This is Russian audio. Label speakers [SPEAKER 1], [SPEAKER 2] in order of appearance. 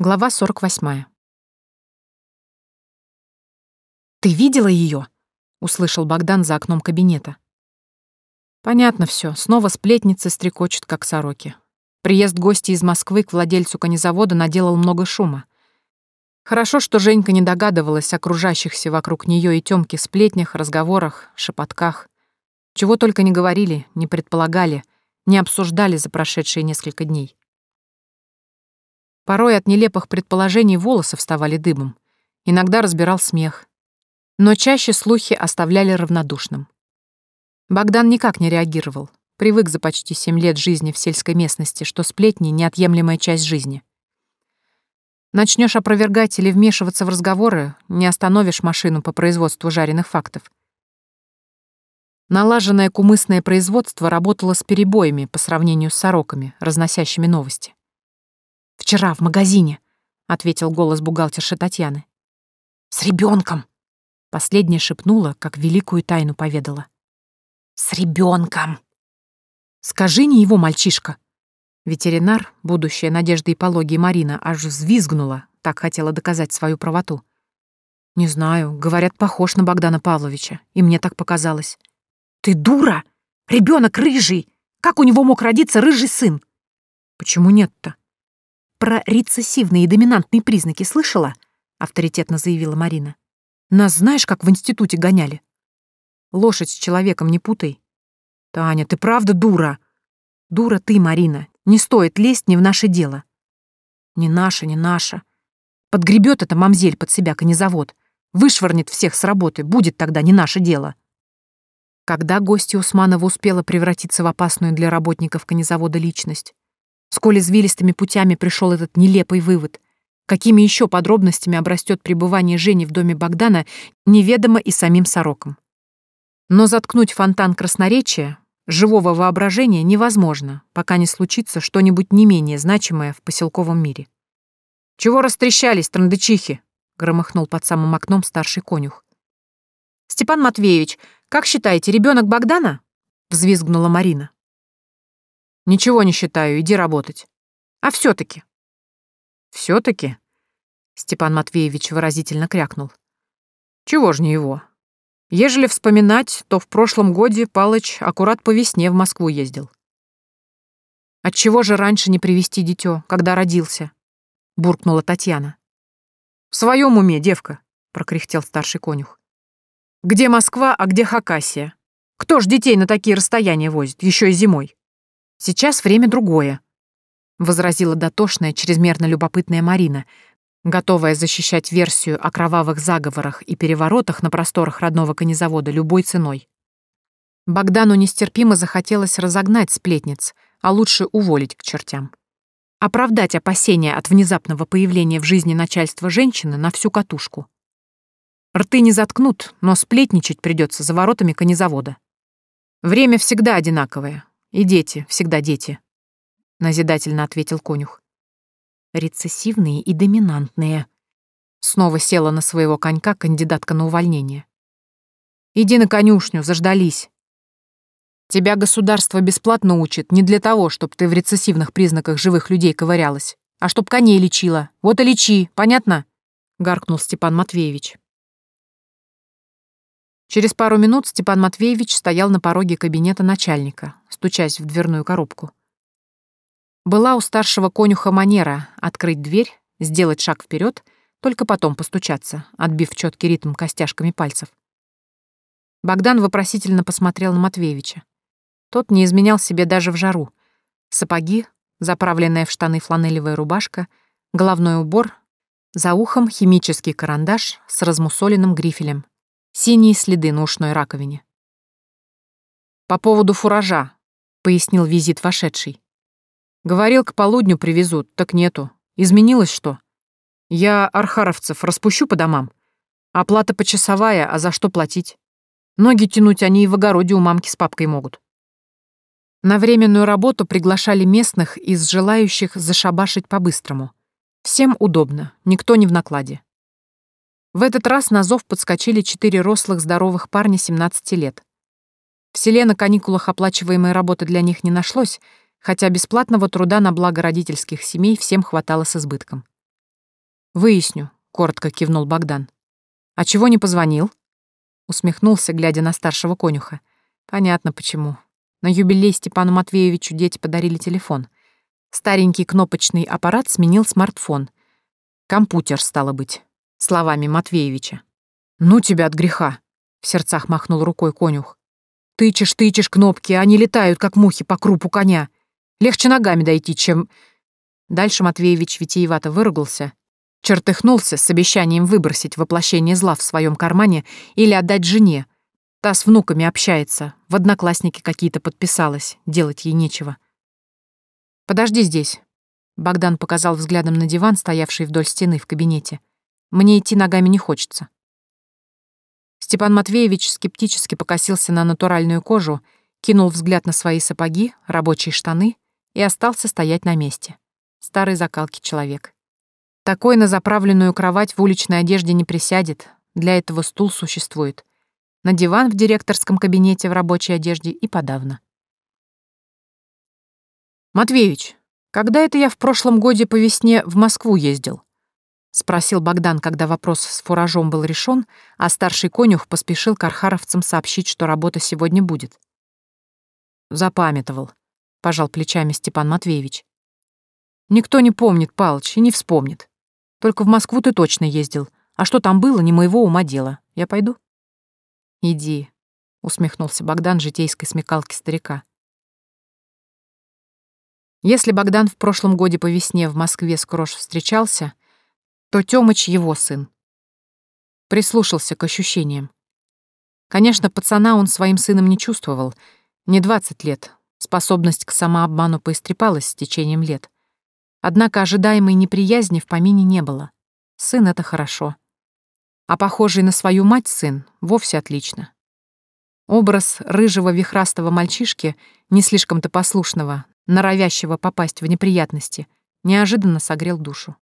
[SPEAKER 1] Глава 48. «Ты видела ее? услышал Богдан за окном кабинета. Понятно все. снова сплетницы стрекочут, как сороки. Приезд гостей из Москвы к владельцу конезавода наделал много шума. Хорошо, что Женька не догадывалась о окружающихся вокруг нее и Тёмки сплетнях, разговорах, шепотках. Чего только не говорили, не предполагали, не обсуждали за прошедшие несколько дней. Порой от нелепых предположений волосы вставали дыбом. Иногда разбирал смех. Но чаще слухи оставляли равнодушным. Богдан никак не реагировал. Привык за почти семь лет жизни в сельской местности, что сплетни — неотъемлемая часть жизни. Начнешь опровергать или вмешиваться в разговоры, не остановишь машину по производству жареных фактов. Налаженное кумысное производство работало с перебоями по сравнению с сороками, разносящими новости. «Вчера в магазине», — ответил голос бухгалтерши Татьяны. «С ребенком!» — последняя шепнула, как великую тайну поведала. «С ребенком!» «Скажи не его, мальчишка!» Ветеринар, будущая Надежда Ипологии Марина, аж взвизгнула, так хотела доказать свою правоту. «Не знаю, говорят, похож на Богдана Павловича, и мне так показалось». «Ты дура! Ребенок рыжий! Как у него мог родиться рыжий сын?» «Почему нет-то?» «Про рецессивные и доминантные признаки слышала?» — авторитетно заявила Марина. «Нас знаешь, как в институте гоняли?» «Лошадь с человеком не путай». «Таня, ты правда дура?» «Дура ты, Марина. Не стоит лезть не в наше дело». «Не наше, не наше. Подгребет это мамзель под себя конезавод. Вышвырнет всех с работы. Будет тогда не наше дело». Когда гостья Усманова успела превратиться в опасную для работников конезавода личность? Сколь извилистыми путями пришел этот нелепый вывод. Какими еще подробностями обрастет пребывание Жени в доме Богдана, неведомо и самим сорокам. Но заткнуть фонтан красноречия, живого воображения невозможно, пока не случится что-нибудь не менее значимое в поселковом мире. «Чего растрещались, трандычихи?» — громыхнул под самым окном старший конюх. «Степан Матвеевич, как считаете, ребенок Богдана?» — взвизгнула Марина. Ничего не считаю, иди работать. А все таки все таки Степан Матвеевич выразительно крякнул. Чего ж не его? Ежели вспоминать, то в прошлом годе Палыч аккурат по весне в Москву ездил. Отчего же раньше не привести дитё, когда родился? буркнула Татьяна. В своем уме, девка, прокряхтел старший конюх. Где Москва, а где Хакасия? Кто ж детей на такие расстояния возит, еще и зимой? Сейчас время другое», — возразила дотошная, чрезмерно любопытная Марина, готовая защищать версию о кровавых заговорах и переворотах на просторах родного конезавода любой ценой. Богдану нестерпимо захотелось разогнать сплетниц, а лучше уволить к чертям. Оправдать опасения от внезапного появления в жизни начальства женщины на всю катушку. Рты не заткнут, но сплетничать придется за воротами конезавода. Время всегда одинаковое, и дети, всегда дети», — назидательно ответил конюх. «Рецессивные и доминантные». Снова села на своего конька кандидатка на увольнение. «Иди на конюшню, заждались. Тебя государство бесплатно учит не для того, чтобы ты в рецессивных признаках живых людей ковырялась, а чтоб коней лечила. Вот и лечи, понятно?» — гаркнул Степан Матвеевич. Через пару минут Степан Матвеевич стоял на пороге кабинета начальника, стучась в дверную коробку. Была у старшего конюха манера открыть дверь, сделать шаг вперед, только потом постучаться, отбив четкий ритм костяшками пальцев. Богдан вопросительно посмотрел на Матвеевича. Тот не изменял себе даже в жару. Сапоги, заправленная в штаны фланелевая рубашка, головной убор, за ухом химический карандаш с размусоленным грифелем, Синие следы на ушной раковине. «По поводу фуража», — пояснил визит вошедший. «Говорил, к полудню привезут, так нету. Изменилось что? Я архаровцев распущу по домам. Оплата почасовая, а за что платить? Ноги тянуть они и в огороде у мамки с папкой могут». На временную работу приглашали местных из желающих зашабашить по-быстрому. Всем удобно, никто не в накладе. В этот раз на зов подскочили четыре рослых здоровых парня 17 лет. В селе на каникулах оплачиваемой работы для них не нашлось, хотя бесплатного труда на благо родительских семей всем хватало с избытком. «Выясню», — коротко кивнул Богдан. «А чего не позвонил?» Усмехнулся, глядя на старшего конюха. «Понятно, почему. На юбилей Степану Матвеевичу дети подарили телефон. Старенький кнопочный аппарат сменил смартфон. Компьютер, стало быть, словами Матвеевича. «Ну тебя от греха!» — в сердцах махнул рукой конюх. «Тычешь, тычешь кнопки, они летают, как мухи по крупу коня. Легче ногами дойти, чем...» Дальше Матвеевич витиевато выругался, чертыхнулся с обещанием выбросить воплощение зла в своем кармане или отдать жене. Та с внуками общается, в одноклассники какие-то подписалась, делать ей нечего. «Подожди здесь», — Богдан показал взглядом на диван, стоявший вдоль стены в кабинете. «Мне идти ногами не хочется». Степан Матвеевич скептически покосился на натуральную кожу, кинул взгляд на свои сапоги, рабочие штаны и остался стоять на месте старой закалки человек. Такой на заправленную кровать в уличной одежде не присядет, для этого стул существует. На диван в директорском кабинете в рабочей одежде и подавно. «Матвеевич, когда это я в прошлом годе по весне в Москву ездил?» — спросил Богдан, когда вопрос с фуражом был решен, а старший конюх поспешил к архаровцам сообщить, что работа сегодня будет. «Запамятовал», — пожал плечами Степан Матвеевич. Никто не помнит, Палыч, и не вспомнит. Только в Москву ты точно ездил. А что там было, не моего ума дело. Я пойду? Иди, усмехнулся Богдан житейской смекалки старика. Если Богдан в прошлом годе по весне в Москве с Крош встречался, то Тёмыч его сын. Прислушался к ощущениям. Конечно, пацана он своим сыном не чувствовал. Не двадцать лет. Способность к самообману поистрепалась с течением лет. Однако ожидаемой неприязни в помине не было. Сын — это хорошо. А похожий на свою мать сын — вовсе отлично. Образ рыжего вихрастого мальчишки, не слишком-то послушного, норовящего попасть в неприятности, неожиданно согрел душу.